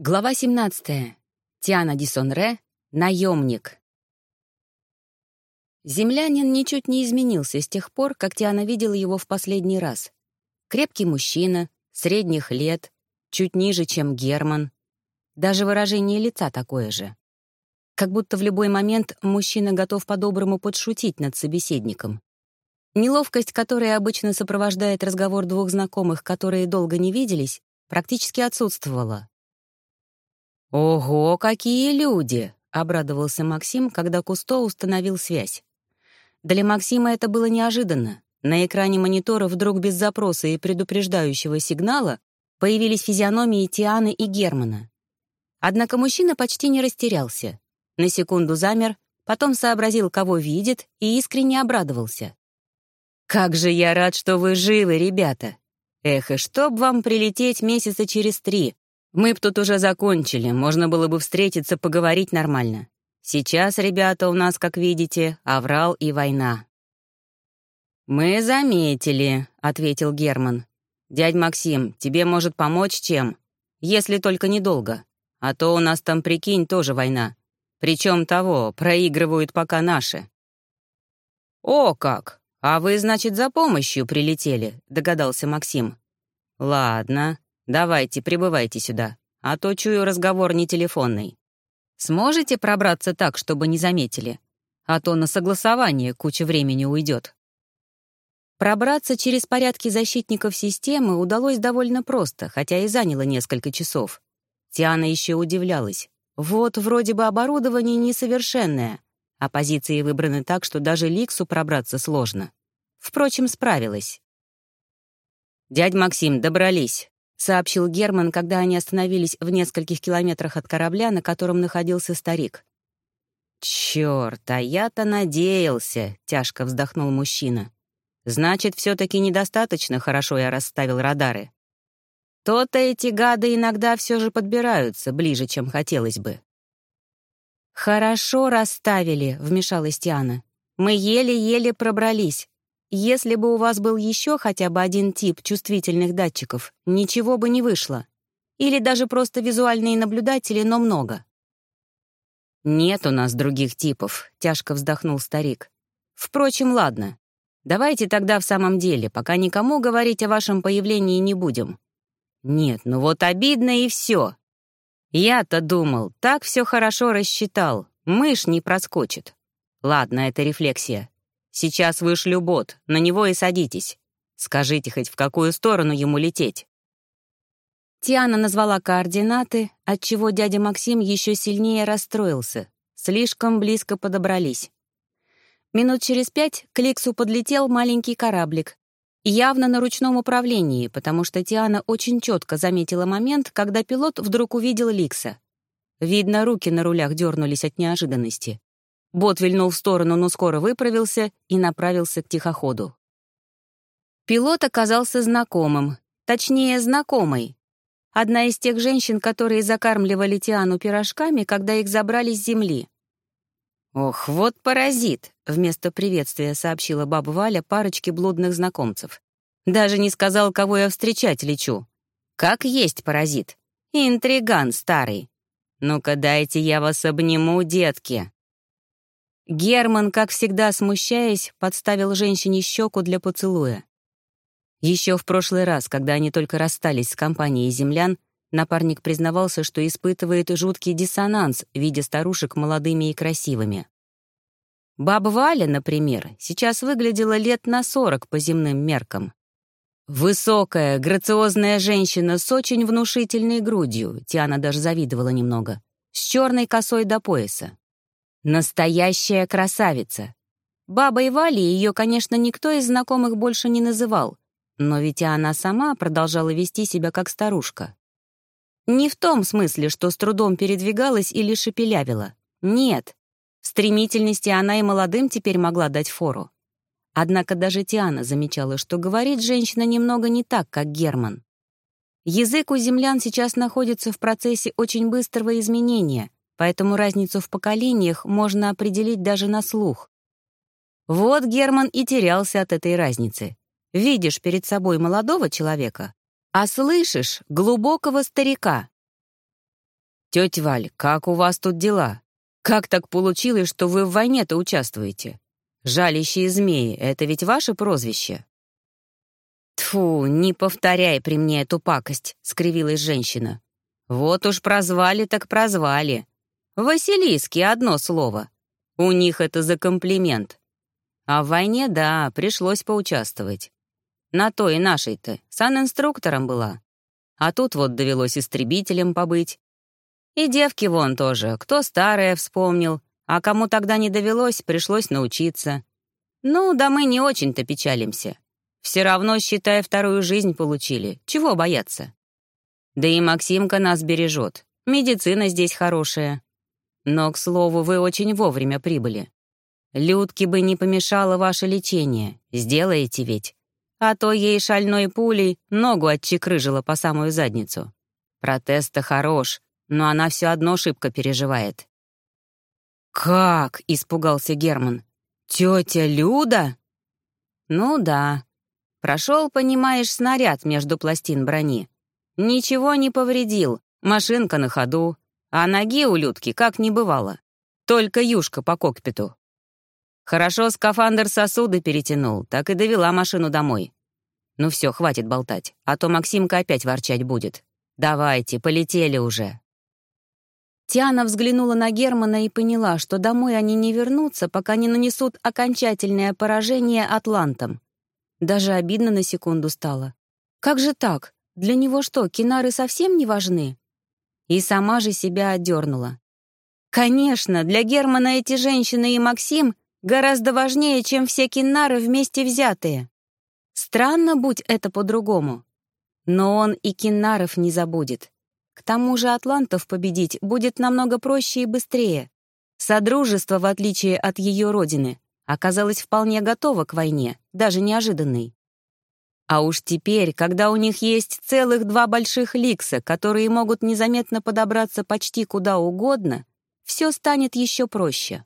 Глава 17. Тиана Дисонре. Наемник. Землянин ничуть не изменился с тех пор, как Тиана видела его в последний раз. Крепкий мужчина, средних лет, чуть ниже, чем Герман. Даже выражение лица такое же. Как будто в любой момент мужчина готов по-доброму подшутить над собеседником. Неловкость, которая обычно сопровождает разговор двух знакомых, которые долго не виделись, практически отсутствовала. «Ого, какие люди!» — обрадовался Максим, когда Кусто установил связь. Для Максима это было неожиданно. На экране монитора вдруг без запроса и предупреждающего сигнала появились физиономии Тианы и Германа. Однако мужчина почти не растерялся. На секунду замер, потом сообразил, кого видит, и искренне обрадовался. «Как же я рад, что вы живы, ребята! Эх, и чтоб вам прилететь месяца через три, мы б тут уже закончили, можно было бы встретиться, поговорить нормально. Сейчас, ребята, у нас, как видите, аврал и война». «Мы заметили», — ответил Герман. «Дядь Максим, тебе может помочь чем? Если только недолго. А то у нас там, прикинь, тоже война. Причем того, проигрывают пока наши». «О как! А вы, значит, за помощью прилетели», — догадался Максим. «Ладно, Давайте, прибывайте сюда, а то чую разговор не телефонный. Сможете пробраться так, чтобы не заметили? А то на согласование куча времени уйдет. Пробраться через порядки защитников системы удалось довольно просто, хотя и заняло несколько часов. Тиана еще удивлялась. Вот вроде бы оборудование несовершенное, а позиции выбраны так, что даже Ликсу пробраться сложно. Впрочем, справилась. «Дядь Максим, добрались. — сообщил Герман, когда они остановились в нескольких километрах от корабля, на котором находился старик. «Чёрт, а я-то надеялся», — тяжко вздохнул мужчина. «Значит, все таки недостаточно хорошо я расставил радары. То-то эти гады иногда все же подбираются ближе, чем хотелось бы». «Хорошо расставили», — вмешалась Тиана. «Мы еле-еле пробрались. Если бы у вас был еще хотя бы один тип чувствительных датчиков, ничего бы не вышло. Или даже просто визуальные наблюдатели, но много. «Нет у нас других типов», — тяжко вздохнул старик. «Впрочем, ладно. Давайте тогда в самом деле, пока никому говорить о вашем появлении не будем». «Нет, ну вот обидно и все. Я-то думал, так все хорошо рассчитал, мышь не проскочит. Ладно, это рефлексия. Сейчас вышлю бот, на него и садитесь. Скажите хоть, в какую сторону ему лететь». Тиана назвала координаты, отчего дядя Максим еще сильнее расстроился. Слишком близко подобрались. Минут через пять к Ликсу подлетел маленький кораблик. Явно на ручном управлении, потому что Тиана очень четко заметила момент, когда пилот вдруг увидел Ликса. Видно, руки на рулях дернулись от неожиданности. Бот вильнул в сторону, но скоро выправился и направился к тихоходу. Пилот оказался знакомым, точнее, знакомой. Одна из тех женщин, которые закармливали Тиану пирожками, когда их забрали с земли. «Ох, вот паразит!» — вместо приветствия сообщила баба Валя парочке блудных знакомцев. «Даже не сказал, кого я встречать лечу. Как есть паразит. Интриган старый. Ну-ка дайте я вас обниму, детки!» Герман, как всегда смущаясь, подставил женщине щеку для поцелуя. Еще в прошлый раз, когда они только расстались с компанией землян, напарник признавался, что испытывает жуткий диссонанс, видя старушек молодыми и красивыми. Баба Валя, например, сейчас выглядела лет на сорок по земным меркам. Высокая, грациозная женщина с очень внушительной грудью, Тиана даже завидовала немного, с черной косой до пояса. Настоящая красавица. Бабой Вали ее, конечно, никто из знакомых больше не называл, но ведь и она сама продолжала вести себя как старушка. Не в том смысле, что с трудом передвигалась или шепелявила. Нет. В стремительности она и молодым теперь могла дать фору. Однако даже Тиана замечала, что говорит женщина немного не так, как Герман. Язык у землян сейчас находится в процессе очень быстрого изменения — поэтому разницу в поколениях можно определить даже на слух. Вот Герман и терялся от этой разницы. Видишь перед собой молодого человека, а слышишь глубокого старика. «Тетя Валь, как у вас тут дела? Как так получилось, что вы в войне-то участвуете? Жалящие змеи — это ведь ваше прозвище?» «Тьфу, не повторяй при мне эту пакость», — скривилась женщина. «Вот уж прозвали так прозвали. Василиски — одно слово. У них это за комплимент. А в войне, да, пришлось поучаствовать. На то и нашей-то, санинструктором была. А тут вот довелось истребителем побыть. И девки вон тоже, кто старое вспомнил, а кому тогда не довелось, пришлось научиться. Ну, да мы не очень-то печалимся. Все равно, считай, вторую жизнь получили. Чего бояться? Да и Максимка нас бережет. Медицина здесь хорошая. Но, к слову, вы очень вовремя прибыли. Людке бы не помешало ваше лечение. Сделаете ведь? а то ей шальной пулей ногу отчекрыжила по самую задницу. Протест-то хорош, но она все одно шибко переживает. «Как?» — испугался Герман. «Тетя Люда?» «Ну да. Прошел, понимаешь, снаряд между пластин брони. Ничего не повредил, машинка на ходу, а ноги у Людки как не бывало. Только юшка по кокпиту. Хорошо скафандр сосуды перетянул, так и довела машину домой. Ну все, хватит болтать, а то Максимка опять ворчать будет. Давайте, полетели уже. Тиана взглянула на Германа и поняла, что домой они не вернутся, пока не нанесут окончательное поражение атлантам. Даже обидно на секунду стало. Как же так? Для него что, кинары совсем не важны? И сама же себя одернула. Конечно, для Германа эти женщины и Максим гораздо важнее, чем все киннары вместе взятые. Странно, будь это по-другому. Но он и киннаров не забудет. К тому же атлантов победить будет намного проще и быстрее. Содружество, в отличие от ее родины, оказалось вполне готово к войне, даже неожиданной. А уж теперь, когда у них есть целых два больших ликса, которые могут незаметно подобраться почти куда угодно, все станет еще проще.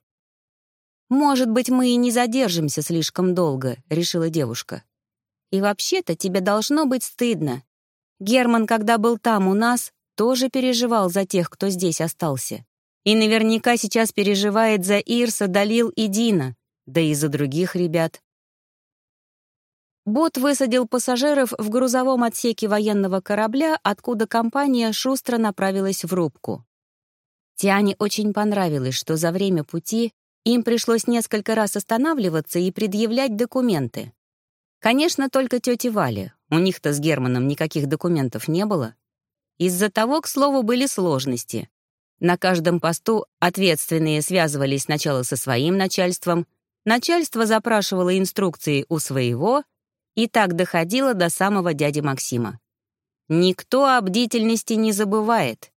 «Может быть, мы и не задержимся слишком долго», — решила девушка. «И вообще-то тебе должно быть стыдно. Герман, когда был там у нас, тоже переживал за тех, кто здесь остался. И наверняка сейчас переживает за Ирса, Далил и Дина, да и за других ребят». Бот высадил пассажиров в грузовом отсеке военного корабля, откуда компания шустро направилась в рубку. Тиане очень понравилось, что за время пути им пришлось несколько раз останавливаться и предъявлять документы. Конечно, только тете Вале. У них-то с Германом никаких документов не было. Из-за того, к слову, были сложности. На каждом посту ответственные связывались сначала со своим начальством, начальство запрашивало инструкции у своего, и так доходило до самого дяди Максима. Никто о бдительности не забывает.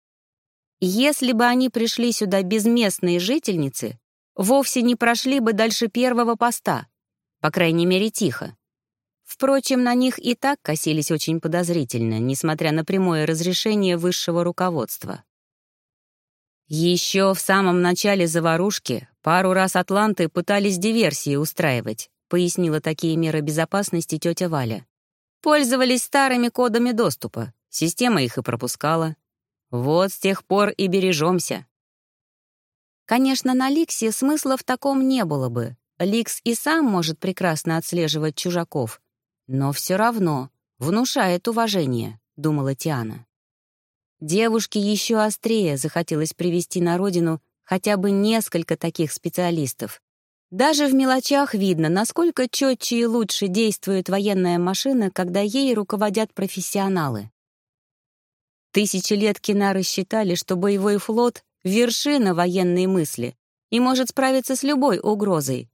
Если бы они пришли сюда без местной жительницы, вовсе не прошли бы дальше первого поста, по крайней мере, тихо. Впрочем, на них и так косились очень подозрительно, несмотря на прямое разрешение высшего руководства. Еще в самом начале заварушки пару раз атланты пытались диверсии устраивать, пояснила такие меры безопасности тетя Валя. Пользовались старыми кодами доступа, система их и пропускала. Вот с тех пор и бережемся. Конечно, на Ликсе смысла в таком не было бы. Ликс и сам может прекрасно отслеживать чужаков. Но все равно внушает уважение, думала Тиана. Девушке еще острее захотелось привести на родину хотя бы несколько таких специалистов. Даже в мелочах видно, насколько четче и лучше действует военная машина, когда ей руководят профессионалы. Тысячи лет кинары считали, что боевой флот вершина военной мысли и может справиться с любой угрозой.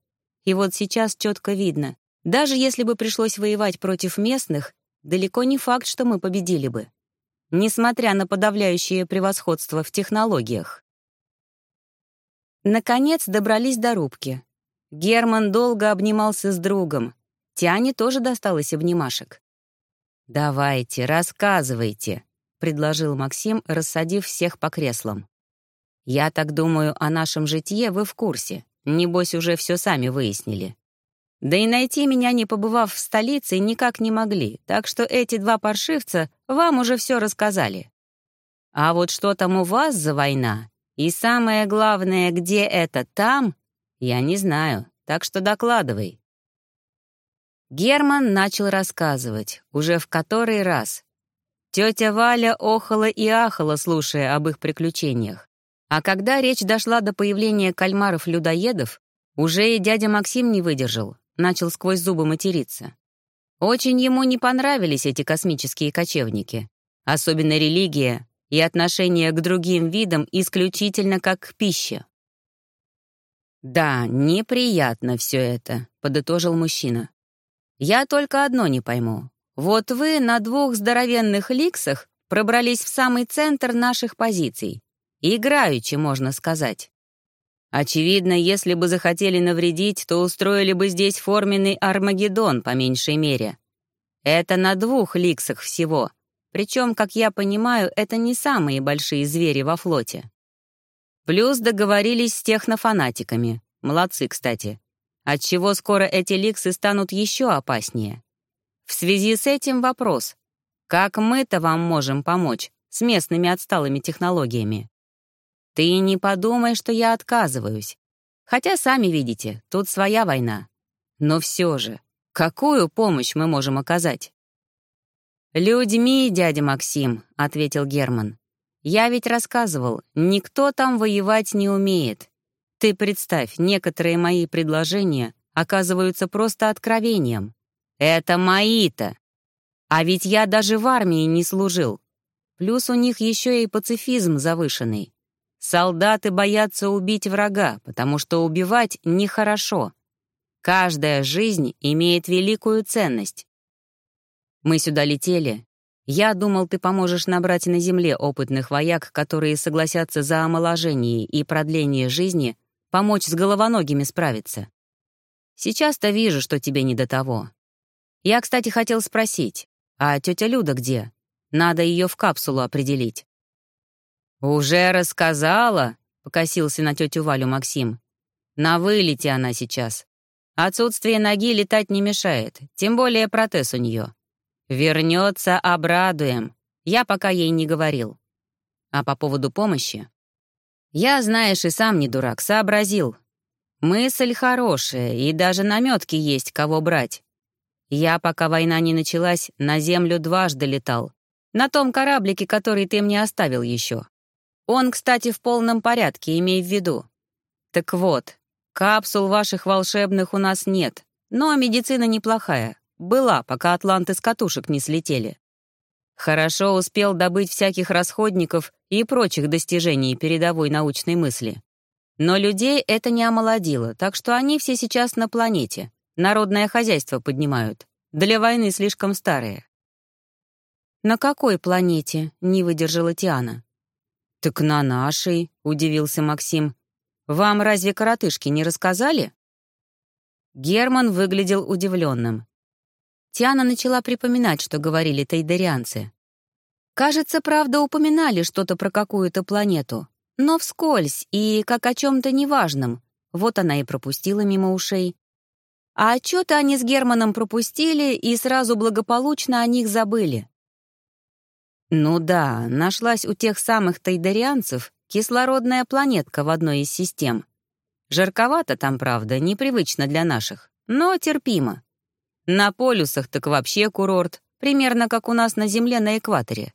И вот сейчас четко видно, даже если бы пришлось воевать против местных, далеко не факт, что мы победили бы. Несмотря на подавляющее превосходство в технологиях. Наконец добрались до рубки. Герман долго обнимался с другом. Тяне тоже досталось обнимашек. «Давайте, рассказывайте», — предложил Максим, рассадив всех по креслам. Я так думаю, о нашем житье вы в курсе. Небось, уже все сами выяснили. Да и найти меня, не побывав в столице, никак не могли, так что эти два паршивца вам уже все рассказали. А вот что там у вас за война? И самое главное, где это там, я не знаю, так что докладывай. Герман начал рассказывать, уже в который раз. Тетя Валя охала и ахала, слушая об их приключениях. А когда речь дошла до появления кальмаров-людоедов, уже и дядя Максим не выдержал, начал сквозь зубы материться. Очень ему не понравились эти космические кочевники, особенно религия и отношение к другим видам исключительно как к пище. «Да, неприятно все это», — подытожил мужчина. «Я только одно не пойму. Вот вы на двух здоровенных ликсах пробрались в самый центр наших позиций. Играючи, можно сказать. Очевидно, если бы захотели навредить, то устроили бы здесь форменный Армагеддон, по меньшей мере. Это на двух ликсах всего. Причем, как я понимаю, это не самые большие звери во флоте. Плюс договорились с технофанатиками. Молодцы, кстати. Отчего скоро эти ликсы станут еще опаснее. В связи с этим вопрос. Как мы-то вам можем помочь с местными отсталыми технологиями? Ты не подумай, что я отказываюсь. Хотя, сами видите, тут своя война. Но все же, какую помощь мы можем оказать? «Людьми, дядя Максим», — ответил Герман. «Я ведь рассказывал, никто там воевать не умеет. Ты представь, некоторые мои предложения оказываются просто откровением. Это мои-то. А ведь я даже в армии не служил. Плюс у них еще и пацифизм завышенный. Солдаты боятся убить врага, потому что убивать нехорошо. Каждая жизнь имеет великую ценность. Мы сюда летели. Я думал, ты поможешь набрать на земле опытных вояк, которые согласятся за омоложение и продление жизни, помочь с головоногими справиться. Сейчас-то вижу, что тебе не до того. Я, кстати, хотел спросить, а тетя Люда где? Надо ее в капсулу определить. «Уже рассказала?» — покосился на тетю Валю Максим. «На вылете она сейчас. Отсутствие ноги летать не мешает, тем более протез у нее. Вернется, обрадуем. Я пока ей не говорил. А по поводу помощи? Я, знаешь, и сам не дурак, сообразил. Мысль хорошая, и даже наметки есть, кого брать. Я, пока война не началась, на Землю дважды летал. На том кораблике, который ты мне оставил еще. Он, кстати, в полном порядке, имей в виду. Так вот, капсул ваших волшебных у нас нет, но медицина неплохая. Была, пока атланты с катушек не слетели. Хорошо успел добыть всяких расходников и прочих достижений передовой научной мысли. Но людей это не омолодило, так что они все сейчас на планете. Народное хозяйство поднимают. Для войны слишком старые. «На какой планете?» — не выдержала Тиана. «Так на нашей», — удивился Максим. «Вам разве коротышки не рассказали?» Герман выглядел удивленным. Тиана начала припоминать, что говорили тайдерианцы. Кажется, правда, упоминали что-то про какую-то планету, но вскользь и как о чем-то неважном. Вот она и пропустила мимо ушей. А отчеты они с Германом пропустили и сразу благополучно о них забыли. Ну да, нашлась у тех самых тайдарианцев кислородная планетка в одной из систем. Жарковато там, правда, непривычно для наших, но терпимо. На полюсах так вообще курорт, примерно как у нас на Земле на экваторе.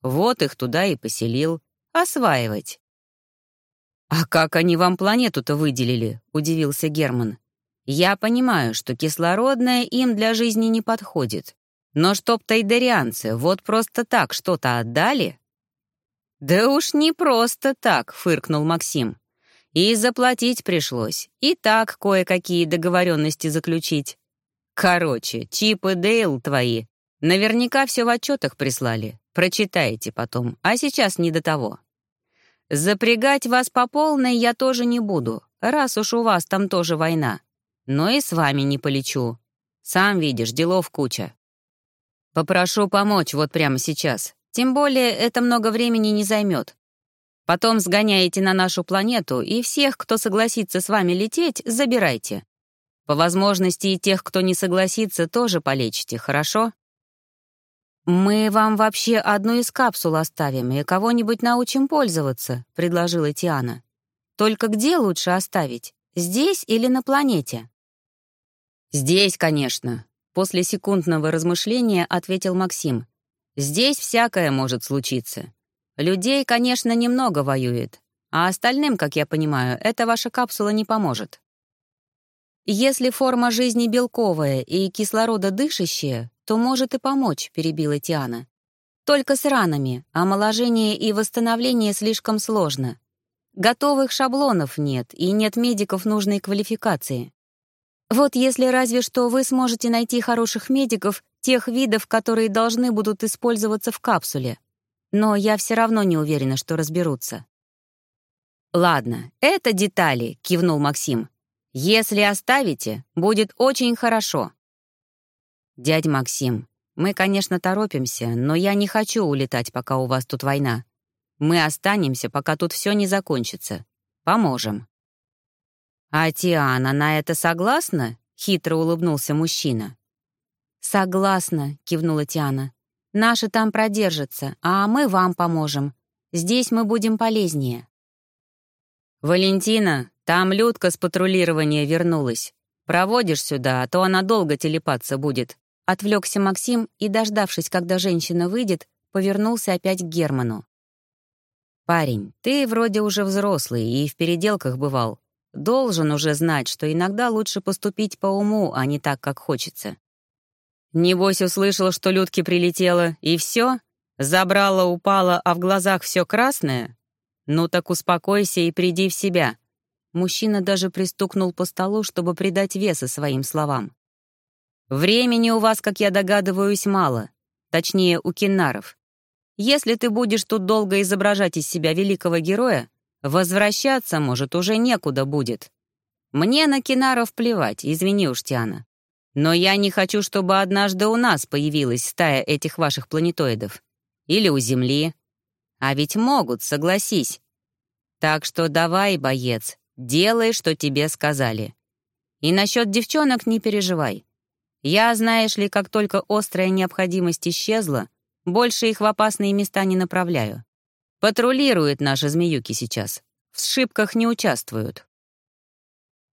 Вот их туда и поселил. Осваивать. «А как они вам планету-то выделили?» — удивился Герман. «Я понимаю, что кислородная им для жизни не подходит. Но чтоб тайдарианцы вот просто так что-то отдали? Да уж не просто так, фыркнул Максим. И заплатить пришлось, и так кое-какие договоренности заключить. Короче, Чип и Дейл твои наверняка все в отчетах прислали. Прочитайте потом, а сейчас не до того. Запрягать вас по полной я тоже не буду, раз уж у вас там тоже война. Но и с вами не полечу. Сам видишь, делов куча. Попрошу помочь вот прямо сейчас. Тем более это много времени не займет. Потом сгоняете на нашу планету, и всех, кто согласится с вами лететь, забирайте. По возможности и тех, кто не согласится, тоже полечите, хорошо?» «Мы вам вообще одну из капсул оставим и кого-нибудь научим пользоваться», — предложила Тиана. «Только где лучше оставить? Здесь или на планете?» «Здесь, конечно», — после секундного размышления ответил Максим. «Здесь всякое может случиться. Людей, конечно, немного воюет, а остальным, как я понимаю, эта ваша капсула не поможет. Если форма жизни белковая и кислорододышащая, то может и помочь, перебила Тиана. Только с ранами, омоложение и восстановление слишком сложно. Готовых шаблонов нет, и нет медиков нужной квалификации. Вот если разве что вы сможете найти хороших медиков тех видов, которые должны будут использоваться в капсуле но я все равно не уверена, что разберутся. «Ладно, это детали», — кивнул Максим. «Если оставите, будет очень хорошо». «Дядь Максим, мы, конечно, торопимся, но я не хочу улетать, пока у вас тут война. Мы останемся, пока тут все не закончится. Поможем». «А Тиана на это согласна?» — хитро улыбнулся мужчина. «Согласна», — кивнула Тиана. Наши там продержатся, а мы вам поможем. Здесь мы будем полезнее». «Валентина, там Людка с патрулирования вернулась. Проводишь сюда, а то она долго телепаться будет». Отвлекся Максим и, дождавшись, когда женщина выйдет, повернулся опять к Герману. «Парень, ты вроде уже взрослый и в переделках бывал. Должен уже знать, что иногда лучше поступить по уму, а не так, как хочется. Небось, услышал, что Людке прилетело, и все? Забрала, упала, а в глазах все красное? Ну так успокойся и приди в себя. Мужчина даже пристукнул по столу, чтобы придать веса своим словам. Времени у вас, как я догадываюсь, мало. Точнее, у кинаров. Если ты будешь тут долго изображать из себя великого героя, возвращаться, может, уже некуда будет. Мне на кинаров плевать, извини уж, Тиана. Но я не хочу, чтобы однажды у нас появилась стая этих ваших планетоидов. Или у Земли. А ведь могут, согласись. Так что давай, боец, делай, что тебе сказали. И насчет девчонок не переживай. Я, знаешь ли, как только острая необходимость исчезла, больше их в опасные места не направляю. Патрулируют наши змеюки сейчас. В сшибках не участвуют.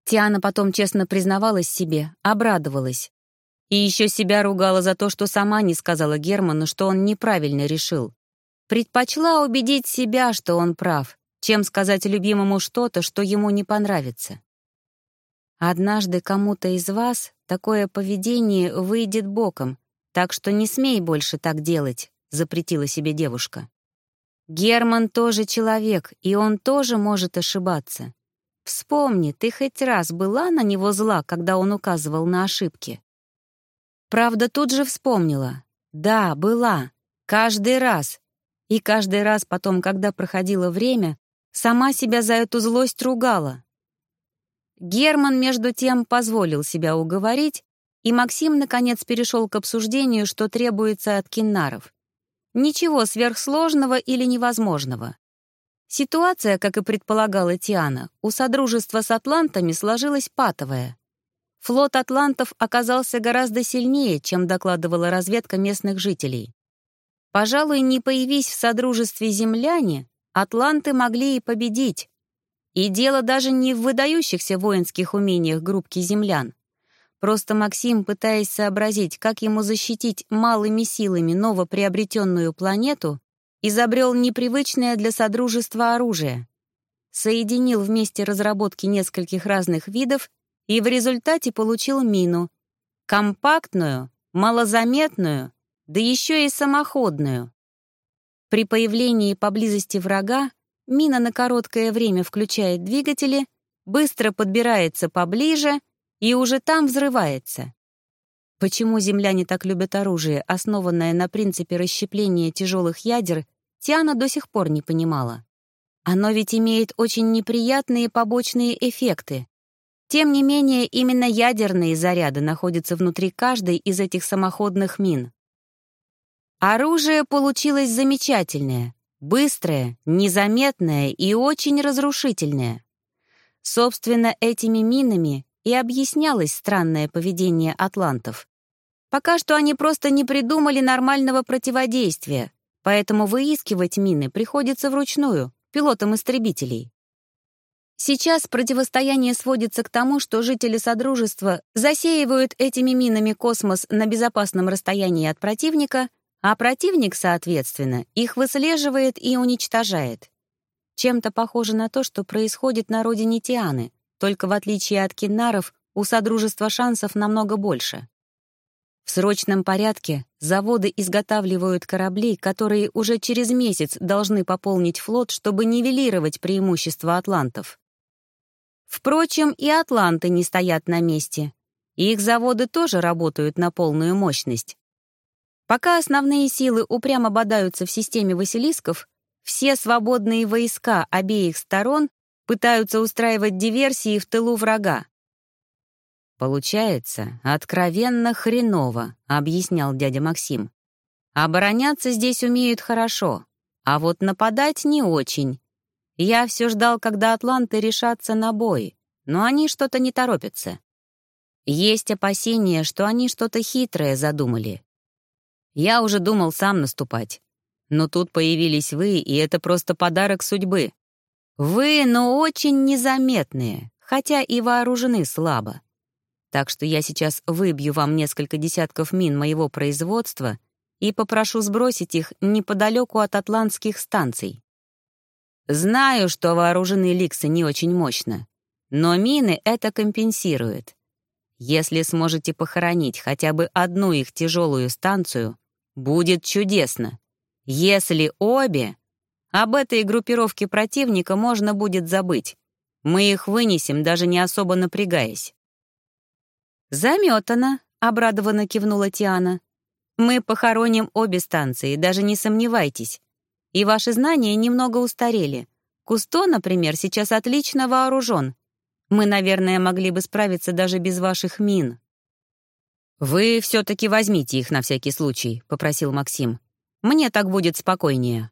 Тиана потом честно признавалась себе, обрадовалась. И еще себя ругала за то, что сама не сказала Герману, что он неправильно решил. Предпочла убедить себя, что он прав, чем сказать любимому что-то, что ему не понравится. Однажды кому-то из вас такое поведение выйдет боком, так что не смей больше так делать, запретила себе девушка. Герман тоже человек, и он тоже может ошибаться. Вспомни, ты хоть раз была на него зла, когда он указывал на ошибки? Правда, тут же вспомнила. Да, была. Каждый раз. И каждый раз потом, когда проходило время, сама себя за эту злость ругала. Герман, между тем, позволил себя уговорить, и Максим, наконец, перешел к обсуждению, что требуется от киннаров. Ничего сверхсложного или невозможного. Ситуация, как и предполагала Тиана, у Содружества с атлантами сложилась патовая. Флот атлантов оказался гораздо сильнее, чем докладывала разведка местных жителей. Пожалуй, не появись в Содружестве земляне, атланты могли и победить. И дело даже не в выдающихся воинских умениях группки землян. Просто Максим, пытаясь сообразить, как ему защитить малыми силами новоприобретенную планету, изобрел непривычное для Содружества оружие, соединил вместе разработки нескольких разных видов и в результате получил мину. Компактную, малозаметную, да еще и самоходную. При появлении поблизости врага мина на короткое время включает двигатели, быстро подбирается поближе и уже там взрывается. Почему земляне так любят оружие, основанное на принципе расщепления тяжелых ядер Тиана до сих пор не понимала. Оно ведь имеет очень неприятные побочные эффекты. Тем не менее, именно ядерные заряды находятся внутри каждой из этих самоходных мин. Оружие получилось замечательное, быстрое, незаметное и очень разрушительное. Собственно, этими минами и объяснялось странное поведение атлантов. Пока что они просто не придумали нормального противодействия, поэтому выискивать мины приходится вручную, пилотам истребителей. Сейчас противостояние сводится к тому, что жители Содружества засеивают этими минами космос на безопасном расстоянии от противника, а противник, соответственно, их выслеживает и уничтожает. Чем-то похоже на то, что происходит на родине Тианы, только в отличие от киннаров у Содружества шансов намного больше. В срочном порядке заводы изготавливают корабли, которые уже через месяц должны пополнить флот, чтобы нивелировать преимущество атлантов. Впрочем, и атланты не стоят на месте. Их заводы тоже работают на полную мощность. Пока основные силы упрямо бодаются в системе Василисков, все свободные войска обеих сторон пытаются устраивать диверсии в тылу врага. «Получается, откровенно хреново», — объяснял дядя Максим. «Обороняться здесь умеют хорошо, а вот нападать не очень. Я все ждал, когда атланты решатся на бой, но они что-то не торопятся. Есть опасения, что они что-то хитрое задумали. Я уже думал сам наступать. Но тут появились вы, и это просто подарок судьбы. Вы, но очень незаметные, хотя и вооружены слабо. Так что я сейчас выбью вам несколько десятков мин моего производства и попрошу сбросить их неподалеку от атлантских станций. Знаю, что вооружены ликсы не очень мощно, но мины это компенсируют. Если сможете похоронить хотя бы одну их тяжелую станцию, будет чудесно. Если обе, об этой группировке противника можно будет забыть. Мы их вынесем, даже не особо напрягаясь. «Заметано», — обрадованно кивнула Тиана. «Мы похороним обе станции, даже не сомневайтесь. И ваши знания немного устарели. Кусто, например, сейчас отлично вооружен. Мы, наверное, могли бы справиться даже без ваших мин». «Вы все-таки возьмите их на всякий случай», — попросил Максим. «Мне так будет спокойнее».